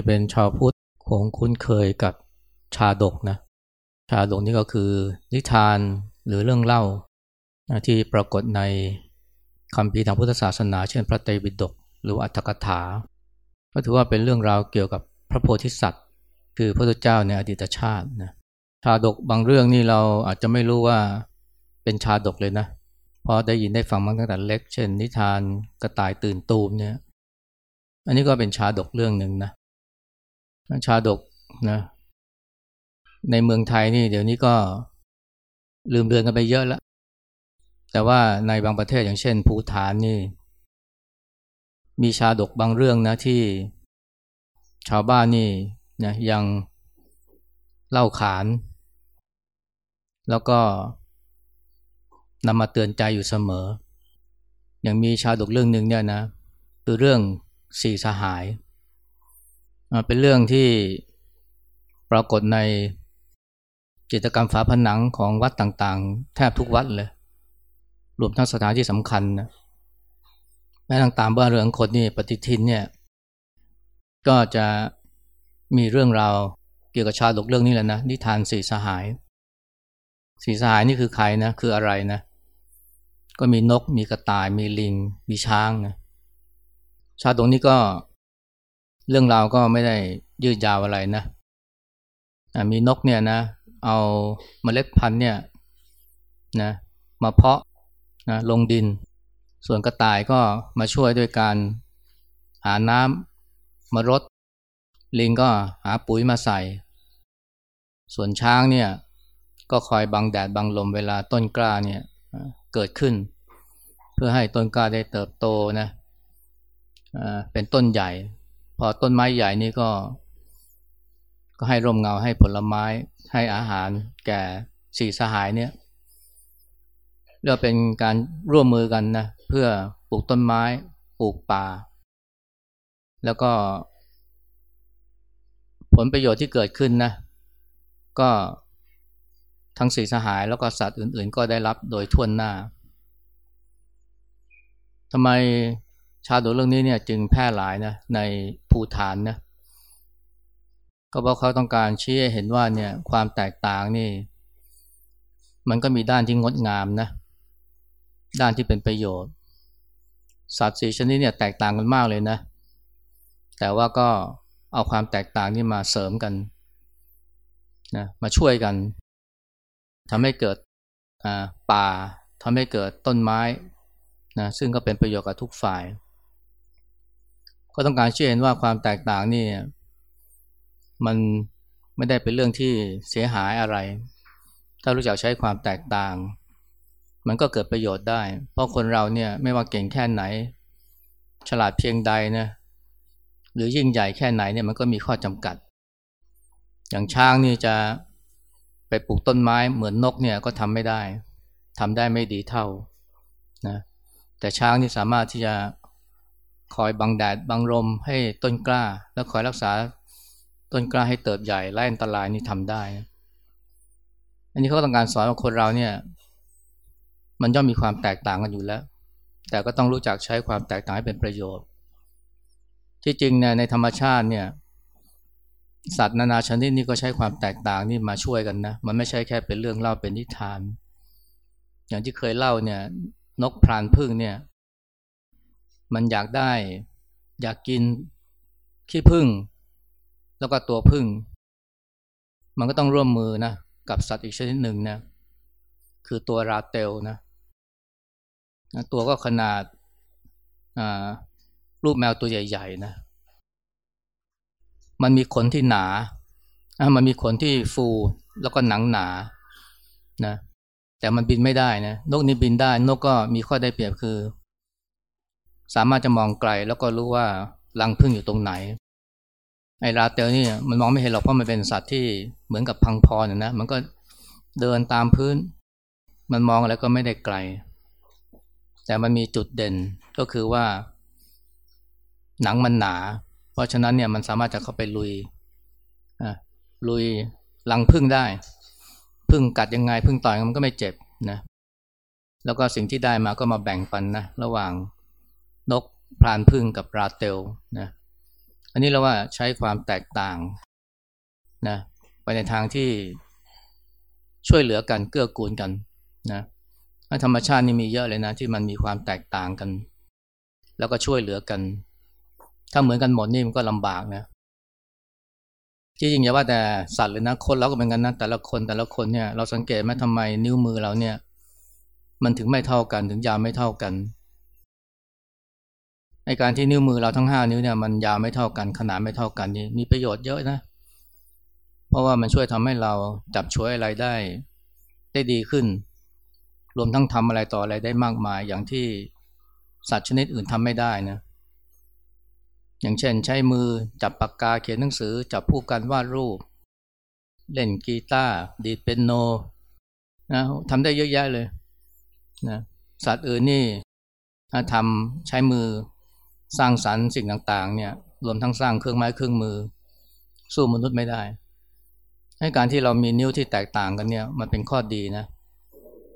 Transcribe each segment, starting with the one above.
ที่เป็นชาวพุทธคงคุ้นเคยกับชาดกนะ ชาดกนี่ก็คือนิทานหรือเรื่องเล่า ที่ปรากฏในคำพีทางพุทธศาสนา เช่นพระไตรปิฎกหรืออัตถกถา ก็ถือว่าเป็นเรื่องราวเกี่ยวกับพระโพธิสัตว์ คือพระพุทธเจ้าในอดีตชาตินะชาดกบางเรื่องนี่เราอาจจะไม่รู้ว่าเป็นชาดกเลยนะเพราะได้ยินได้ฟังมาตั้งแต่เล็ก เช่น นิทานกระต่ายตื่นตูมเนี่ย อันนี้ก็เป็นชาดกเรื่องหนึ่งนะ ชาดกนะ ในเมืองไทยนี่เดี๋ยวนี้ก็ลืมเลือนกันไปเยอะแล้ว แต่ว่าในบางประเทศอย่างเช่นภูฐานนี่ มีชาดกบางเรื่องนะที่ชาวบ้านนี่นะยังเล่าขาน แล้วก็นำมาเตือนใจอยู่เสมอ อย่างมีชาดกเรื่องหนึ่งเนี่ยนะ คือเรื่องสี่สหาย เป็นเรื่องที่ปรากฏในกิจกรรมฝาผนังของวัดต่างๆ แทบทุกวัดเลย รวมทั้งสถานที่สำคัญนะแม้ต่างๆบ้านเรือนคนนี่ปฏิทินเนี่ย ก็จะมีเรื่องราวเกี่ยวกับชาดกเรื่องนี้แหละนะนิทานสี่สหาย สี่สหายนี่คือใครนะ คืออะไรนะ ก็มีนกมีกระต่ายมีลิง มีช้างนะชาดกนี้ก็ เรื่องราวก็ไม่ได้ยืดยาวอะไรนะมีนกเนี่ยนะ เอาเมล็ดพันธุ์เนี่ยนะมาเพาะนะลงดิน ส่วนกระต่ายก็มาช่วยด้วยการหาน้ำมารด ลิงก็หาปุ๋ยมาใส่ ส่วนช้างเนี่ยก็คอยบังแดดบังลมเวลาต้นกล้าเนี่ยเกิดขึ้น เพื่อให้ต้นกล้าได้เติบโตนะเป็นต้นใหญ่ พอต้นไม้ใหญ่นี่ก็ ก็ให้ร่มเงาให้ผลไม้ ให้อาหารแก่สี่สหายเนี่ยเรียกเป็นการร่วมมือกันนะเพื่อปลูกต้นไม้ปลูกป่า แล้วก็ ผลประโยชน์ที่เกิดขึ้นนะ ก็ทั้งสี่สหายแล้วก็สัตว์อื่น ๆ ก็ได้รับโดยทั่วหน้าทำไม ชาดกเรื่องนี้เนี่ยจึงแพร่หลายนะในภูฐานนะก็เพราะเขาต้องการชี้ให้เห็นว่าเนี่ยความแตกต่างนี่ มันก็มีด้านที่งดงามนะ ด้านที่เป็นประโยชน์ สัตว์สีชนิดเนี่ยแตกต่างกันมากเลยนะ แต่ว่าก็เอาความแตกต่างนี่มาเสริมกันนะมาช่วยกันทำให้เกิดป่าทำให้เกิดต้นไม้นะซึ่งก็เป็นประโยชน์กับทุกฝ่าย ก็ต้องการเชื่อเห็นว่าความแตกต่างนี่มันไม่ได้เป็นเรื่องที่เสียหายอะไร ถ้ารู้จักใช้ความแตกต่าง มันก็เกิดประโยชน์ได้ เพราะคนเราเนี่ยไม่ว่าเก่งแค่ไหน ฉลาดเพียงใดนะหรือยิ่งใหญ่แค่ไหนเนี่ยมันก็มีข้อจำกัด อย่างช้างนี่จะไปปลูกต้นไม้เหมือนนกเนี่ยก็ทำไม่ได้ทำได้ไม่ดีเท่านะแต่ช้างนี่สามารถที่จะ คอยบังแดดบังลมให้ต้นกล้า แล้วคอยรักษาต้นกล้าให้เติบใหญ่ไล่อันตรายนี่ทำได้ อันนี้เขาต้องการสอนว่าคนเราเนี่ย มันย่อมมีความแตกต่างกันอยู่แล้ว แต่ก็ต้องรู้จักใช้ความแตกต่างให้เป็นประโยชน์ ที่จริงเนี่ยในธรรมชาติเนี่ย สัตว์นานาชนิดนี่ก็ใช้ความแตกต่างนี่มาช่วยกันนะ มันไม่ใช่แค่เป็นเรื่องเล่าเป็นนิทาน อย่างที่เคยเล่าเนี่ย นกพรานพึ่งเนี่ย มันอยากได้ อยากกินขี้พึ่ง แล้วก็ตัวพึ่ง มันก็ต้องร่วมมือนะกับสัตว์อีกชนิดหนึ่งนะคือตัวราเตลนะตัวก็ขนาดรูปแมวตัวใหญ่ๆนะมันมีขนที่หนา มันมีขนที่ฟูแล้วก็หนังหนานะแต่มันบินไม่ได้นะนกนี้บินได้ นกก็มีข้อได้เปรียบคือ สามารถจะมองไกลแล้วก็รู้ว่ารังพึ่งอยู่ตรงไหนไอราเตลนี่มันมองไม่เห็นหรอกเพราะมันเป็นสัตว์ที่เหมือนกับพังพรนะมันก็เดินตามพื้น มันมองอะไรก็ไม่ได้ไกล แต่มันมีจุดเด่นก็คือว่า หนังมันหนา เพราะฉะนั้นเนี่ยมันสามารถจะเข้าไปลุยลุยลังพึ่งได้พึ่งกัดยังไงพึ่งต่อยมันก็ไม่เจ็บนะแล้วก็สิ่งที่ได้มาก็มาแบ่งปันนะระหว่าง นกพรานพึ่งกับราเตลนะอันนี้เราว่าใช้ความแตกต่างนะไปในทางที่ช่วยเหลือกันเกื้อกูลกันนะธรรมชาตินี่มีเยอะเลยนะที่มันมีความแตกต่างกัน แล้วก็ช่วยเหลือกัน ถ้าเหมือนกันหมดนี่มันก็ลำบากนะจริงอย่าว่าแต่สัตว์เลยนะคนเราก็เป็นกันนะแต่ละคนแต่ละคนเนี่ยเราสังเกตไหมทำไมนิ้วมือเราเนี่ย มันถึงไม่เท่ากันถึงยาวไม่เท่ากัน ในการที่นิ้วมือเราทั้งห้านิ้วเนี่ยมันยาวไม่เท่ากันขนาดไม่เท่ากันนี่มีประโยชน์เยอะนะ เพราะว่ามันช่วยทำให้เราจับช่วยอะไรได้ได้ดีขึ้น รวมทั้งทำอะไรต่ออะไรได้มากมาย อย่างที่สัตว์ชนิดอื่นทำไม่ได้นะ อย่างเช่น ใช้มือจับปากกาเขียนหนังสือ จับผู้กันวาดรูป เล่นกีตาร์ดีดเปียโนนะทำได้เยอะแยะเลยนะสัตว์อื่นนี่ทำใช้มือ สร้างสรรค์สิ่งต่างๆเนี่ยรวมทั้งสร้างเครื่องไม้เครื่องมือ สู้มนุษย์ไม่ได้ ให้การที่เรามีนิ้วที่แตกต่างกันเนี่ยมันเป็นข้อดีนะ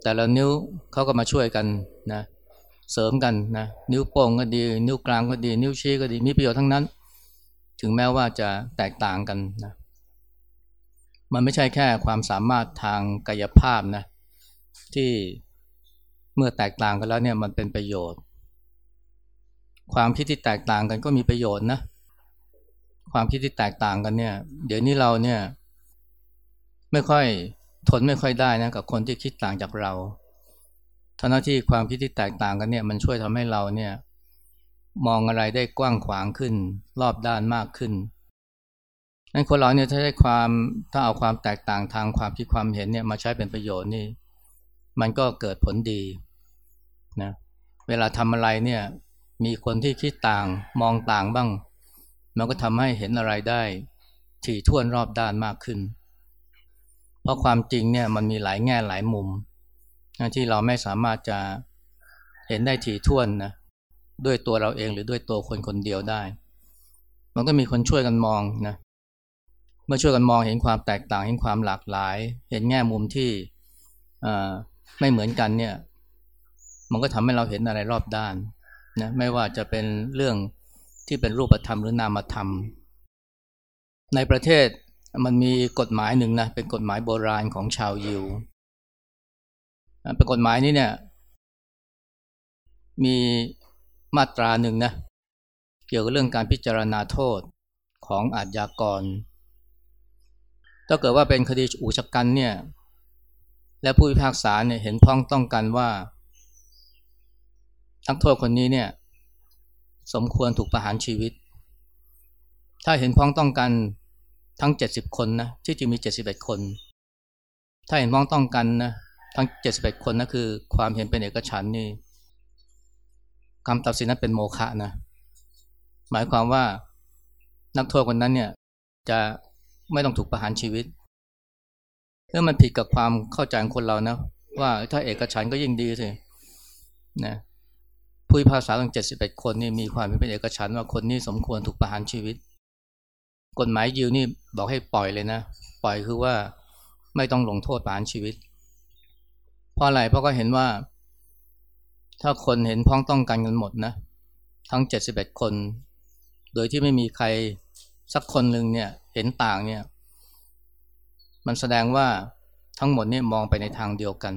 แต่ละนิ้วเขาก็มาช่วยกันนะเสริมกันนะนิ้วโป้งก็ดี นิ้วกลางก็ดี นิ้วชี้ก็ดีมีประโยชน์ทั้งนั้น ถึงแม้ว่าจะแตกต่างกันนะมันไม่ใช่แค่ความสามารถทางกายภาพนะที่เมื่อแตกต่างกันแล้วเนี่ยมันเป็นประโยชน์ ความคิดที่แตกต่างกันก็มีประโยชน์นะ ความคิดที่แตกต่างกันเนี่ย เดี๋ยวนี้เราเนี่ย ไม่ค่อยทนไม่ค่อยได้นะกับคนที่คิดต่างจากเราทั้งที่ความคิดที่แตกต่างกันเนี่ย มันช่วยทำให้เราเนี่ย มองอะไรได้กว้างขวางขึ้น รอบด้านมากขึ้นนั้นคนเราเนี่ยถ้าได้ความถ้าเอาความแตกต่างทางความคิดความเห็นเนี่ยมาใช้เป็นประโยชน์นี่ มันก็เกิดผลดีนะเวลาทำอะไรเนี่ย มีคนที่คิดต่างมองต่างบ้าง มันก็ทำให้เห็นอะไรได้ ถี่ถ้วนรอบด้านมากขึ้น เพราะความจริงเนี่ยมันมีหลายแง่หลายมุม ที่เราไม่สามารถจะเห็นได้ถี่ถ้วนนะด้วยตัวเราเองหรือด้วยตัวคนคนเดียวได้ มันก็มีคนช่วยกันมองนะเมื่อช่วยกันมองเห็นความแตกต่างเห็นความหลากหลาย เห็นแง่มุมที่ไม่เหมือนกันเนี่ย มันก็ทำให้เราเห็นอะไรรอบด้าน นะไม่ว่าจะเป็นเรื่องที่เป็นรูปธรรมหรือนามธรรม ในประเทศมันมีกฎหมายหนึ่งนะเป็นกฎหมายโบราณของชาวยิวเป็นกฎหมายนี้เนี่ย มีมาตราหนึ่งนะเกี่ยวกับเรื่องการพิจารณาโทษของอาญากร ถ้าเกิดว่าเป็นคดีอุชกันเนี่ย และผู้พิพากษาเนี่ยเห็นพ้องต้องกันว่า นักโทษคนนี้เนี่ยสมควรถูกประหารชีวิต ถ้าเห็นพ้องต้องกันทั้งเจ็ดสิบคนนะที่จริงมีเจ็ดสิบเอ็ดคน ถ้าเห็นพ้องต้องกันนะทั้งเจ็ดสิบเอ็ดคนนะคือ ความเห็นเป็นเอกฉันนี่คำตัดสินนั้นเป็นโมฆะนะหมายความว่านักโทษคนนั้นเนี่ยจะไม่ต้องถูกประหารชีวิตเมื่อมันผิดกับความเข้าใจของคนเรานะว่าถ้าเอกฉันก็ยิ่งดีสินะ ผู้พิพากษาทั้งเจ็ดสิบเอ็ดคนนี่มีความเป็นเอกฉันว่าคนนี้สมควรถูกประหารชีวิต กฎหมายยิวนี่บอกให้ปล่อยเลยนะ ปล่อยคือว่าไม่ต้องลงโทษประหารชีวิต เพราะอะไรเพราะก็เห็นว่า ถ้าคนเห็นพ้องต้องกันกันหมดนะ ทั้งเจ็ดสิบเอ็ดคน โดยที่ไม่มีใครสักคนหนึ่งเนี่ยเห็นต่างเนี่ย มันแสดงว่าทั้งหมดนี่มองไปในทางเดียวกัน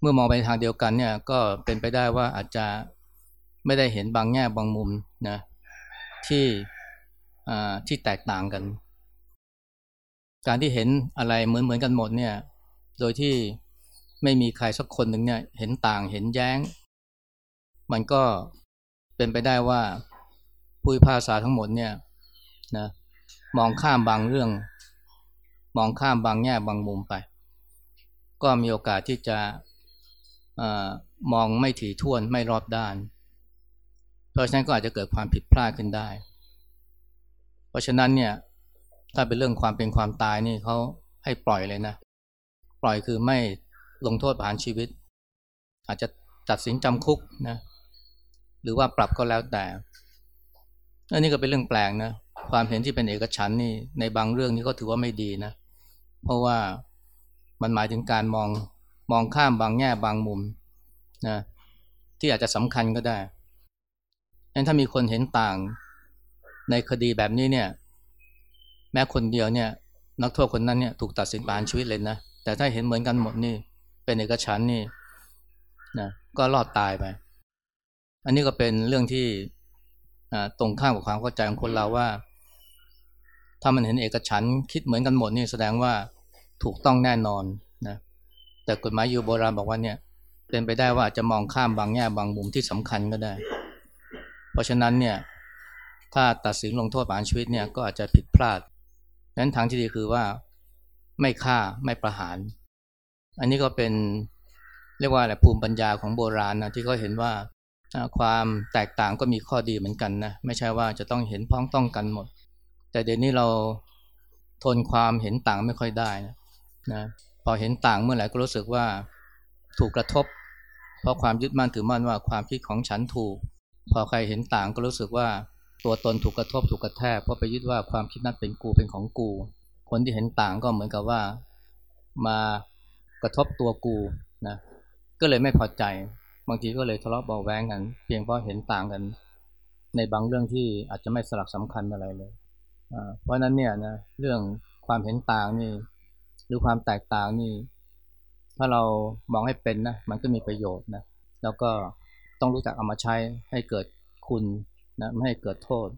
เมื่อมองไปทางเดียวกันเนี่ยก็เป็นไปได้ว่าอาจจะไม่ได้เห็นบางแง่บางมุมนะที่ที่แตกต่างกัน การที่เห็นอะไรเหมือนเหมือนกันหมดเนี่ยโดยที่ไม่มีใครสักคนหนึ่งเนี่ยเห็นต่างเห็นแย้ง มันก็เป็นไปได้ว่าผู้พาษาทั้งหมดเนี่ยนะมองข้ามบางเรื่อง มองข้ามบางแง่บางมุมไป ก็มีโอกาสที่จะ อมองไม่ถี่ถ้วนไม่รอบด้าน เพราะฉะนั้นก็อาจจะเกิดความผิดพลาดขึ้นได้ เพราะฉะนั้นเนี่ยถ้าเป็นเรื่องความเป็นความตายนี่เขาให้ปล่อยเลยนะ ปล่อยคือไม่ลงโทษประหารชีวิต อาจจะตัดสินจำคุกนะหรือว่าปรับก็แล้วแต่อันนี้ก็เป็นเรื่องแปลกนะความเห็นที่เป็นเอกฉันนี่ในบางเรื่องนี้ก็ถือว่าไม่ดีนะ เพราะว่ามันหมายถึงการมอง มองข้ามบางแง่บางมุมนะที่อาจจะสำคัญก็ได้งั้นถ้ามีคนเห็นต่างในคดีแบบนี้เนี่ย แม้คนเดียวเนี่ย นักโทษคนนั้นเนี่ยถูกตัดสินประหารชีวิตเลยนะ แต่ถ้าเห็นเหมือนกันหมดนี่ เป็นเอกฉันนี่นะก็รอดตายไป อันนี้ก็เป็นเรื่องที่ตรงข้ามกับความเข้าใจของคนเราว่า ถ้ามันเห็นเอกฉันคิดเหมือนกันหมดนี่แสดงว่าถูกต้องแน่นอนนะ แต่กฎหมายยูโบราณบอกว่าเนี่ยเป็นไปได้ว่าจะมองข้ามบางแง่บางมุมที่สำคัญก็ได้ เพราะฉะนั้นเนี่ยถ้าตัดสินลงโทษประหารชีวิตเนี่ยก็อาจจะผิดพลาดนั้นทางที่ดีคือว่าไม่ฆ่าไม่ประหาร อันนี้ก็เป็นเรียกว่าอะไรภูมิปัญญาของโบราณนะที่เขาเห็นว่าความแตกต่างก็มีข้อดีเหมือนกันนะไม่ใช่ว่าจะต้องเห็นพ้องต้องกันหมด แต่เดี๋ยวนี้เราทนความเห็นต่างไม่ค่อยได้นะนะ พอเห็นต่างเมื่อไหร่ก็รู้สึกว่าถูกกระทบ เพราะความยึดมั่นถือมั่นว่าความคิดของฉันถูก พอใครเห็นต่างก็รู้สึกว่าตัวตนถูกกระทบถูกกระแทกเพราะไปยึดว่าความคิดนั้นเป็นกูเป็นของกู คนที่เห็นต่างก็เหมือนกับว่า มากระทบตัวกูนะก็เลยไม่พอใจ บางทีก็เลยทะเลาะเบาแวงกัน เพียงเพราะเห็นต่างกัน ในบางเรื่องที่อาจจะไม่สลักสำคัญอะไรเลยเพราะนั้นเนี่ยนะเรื่องความเห็นต่างนี่ หรือความแตกต่างนี่ ถ้าเรามองให้เป็นนะ มันก็มีประโยชน์นะ แล้วก็ต้องรู้จักเอามาใช้ให้เกิดคุณนะ ไม่ให้เกิดโทษ